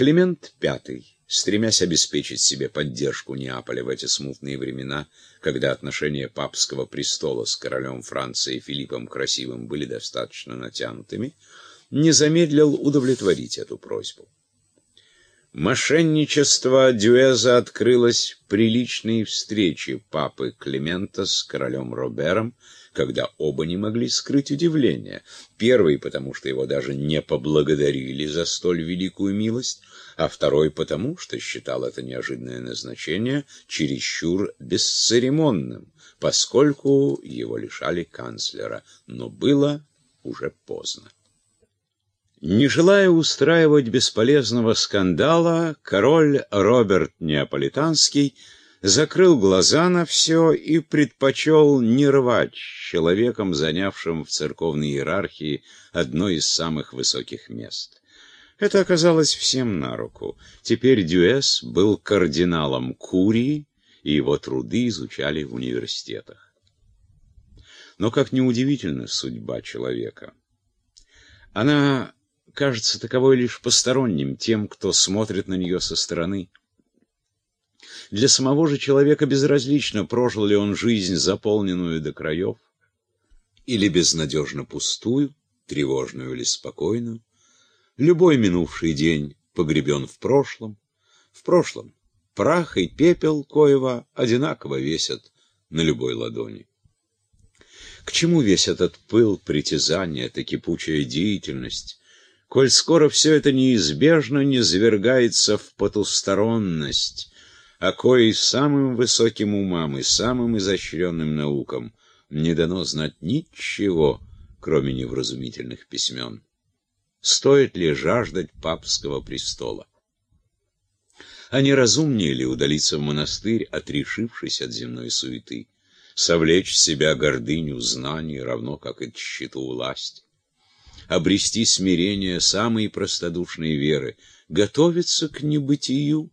Климент V, стремясь обеспечить себе поддержку Неаполя в эти смутные времена, когда отношения папского престола с королем Франции Филиппом Красивым были достаточно натянутыми, не замедлил удовлетворить эту просьбу. Мошенничество Дюэза открылось при личной встрече папы Климента с королем Робером, когда оба не могли скрыть удивление. Первый, потому что его даже не поблагодарили за столь великую милость, а второй потому, что считал это неожиданное назначение чересчур бесцеремонным, поскольку его лишали канцлера, но было уже поздно. Не желая устраивать бесполезного скандала, король Роберт Неаполитанский закрыл глаза на все и предпочел не рвать человеком, занявшим в церковной иерархии одно из самых высоких мест. Это оказалось всем на руку. Теперь Дюэс был кардиналом Курии, и его труды изучали в университетах. Но, как неудивительна судьба человека, она кажется таковой лишь посторонним, тем, кто смотрит на нее со стороны. Для самого же человека безразлично, прожил ли он жизнь, заполненную до краев, или безнадежно пустую, тревожную или спокойную. Любой минувший день погребен в прошлом. В прошлом прах и пепел коева одинаково весят на любой ладони. К чему весь этот пыл, притязание, эта кипучая деятельность, коль скоро все это неизбежно низвергается в потусторонность, а коей самым высоким умам и самым изощренным наукам не дано знать ничего, кроме невразумительных письмен. Стоит ли жаждать папского престола? А не разумнее ли удалиться в монастырь, отрешившись от земной суеты, совлечь в себя гордыню знаний, равно как и тщету власти? обрести смирение самой простодушной веры, готовиться к небытию.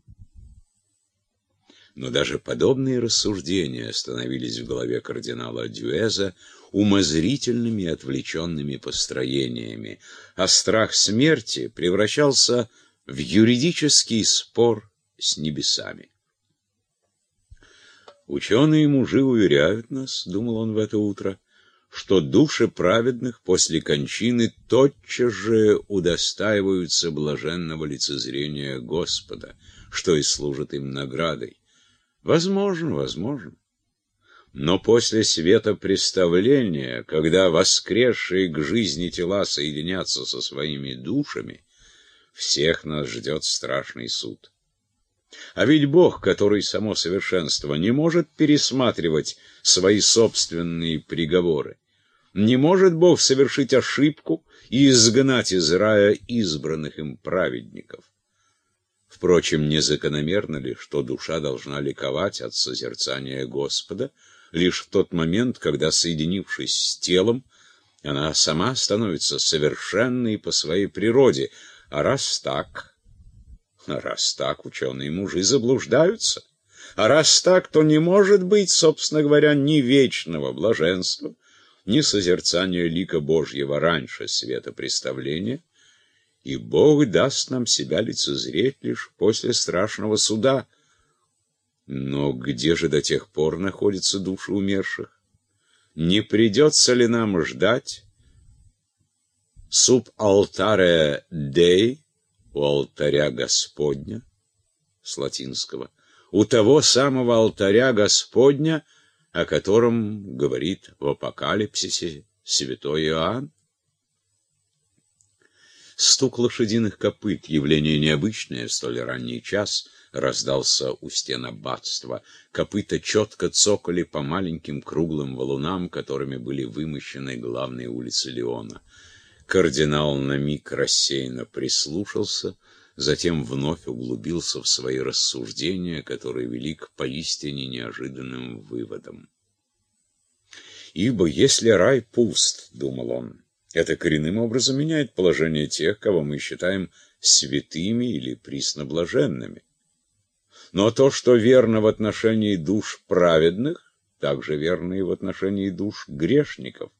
Но даже подобные рассуждения становились в голове кардинала Дюэза умозрительными и отвлеченными построениями, а страх смерти превращался в юридический спор с небесами. «Ученые мужи уверяют нас, — думал он в это утро, — что души праведных после кончины тотчас же удостаиваются блаженного лицезрения Господа, что и служит им наградой. Возможно, возможно. Но после света представления, когда воскресшие к жизни тела соединятся со своими душами, всех нас ждет страшный суд. А ведь Бог, который само совершенство, не может пересматривать свои собственные приговоры. Не может Бог совершить ошибку и изгнать из рая избранных им праведников. Впрочем, незакономерно ли, что душа должна ликовать от созерцания Господа лишь в тот момент, когда, соединившись с телом, она сама становится совершенной по своей природе, а раз так, а раз так, ученые мужи заблуждаются. А раз так, то не может быть, собственно говоря, ни вечного блаженства, ни созерцания лика Божьего раньше света представления, и Бог даст нам себя лицезреть лишь после страшного суда. Но где же до тех пор находятся души умерших? Не придется ли нам ждать суб алтаре Дей, у алтаря Господня, с латинского, у того самого алтаря Господня, о котором говорит в Апокалипсисе святой Иоанн. Стук лошадиных копыт, явление необычное в столь ранний час, раздался у стен аббатства. Копыта четко цокали по маленьким круглым валунам, которыми были вымощены главные улицы Леона. Кардинал на миг рассеянно прислушался, затем вновь углубился в свои рассуждения, которые вели к поистине неожиданным выводам. «Ибо если рай пуст, — думал он, — это коренным образом меняет положение тех, кого мы считаем святыми или присноблаженными. Но то, что верно в отношении душ праведных, также верно и в отношении душ грешников.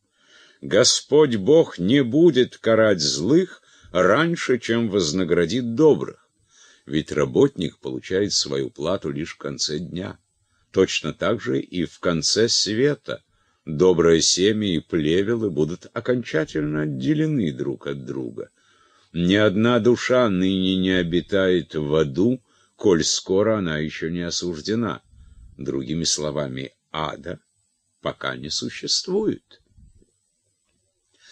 Господь Бог не будет карать злых раньше, чем вознаградит добрых. ведь работник получает свою плату лишь в конце дня. Точно так же и в конце света доброе семя и плевелы будут окончательно отделены друг от друга. Ни одна душа ныне не обитает в аду, коль скоро она еще не осуждена. Другими словами, ада пока не существует.